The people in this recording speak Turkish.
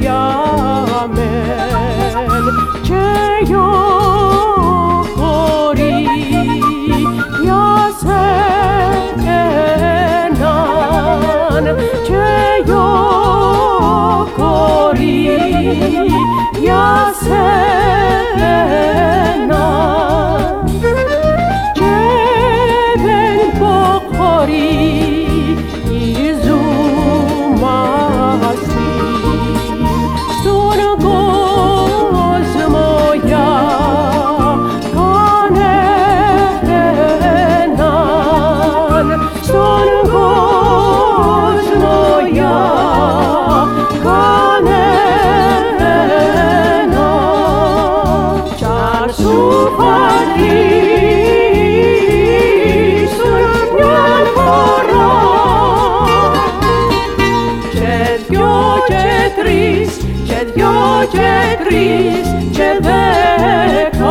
yamel Che yo kori ya sekenan Che yo kori ya sekenan چه تریست چه بکر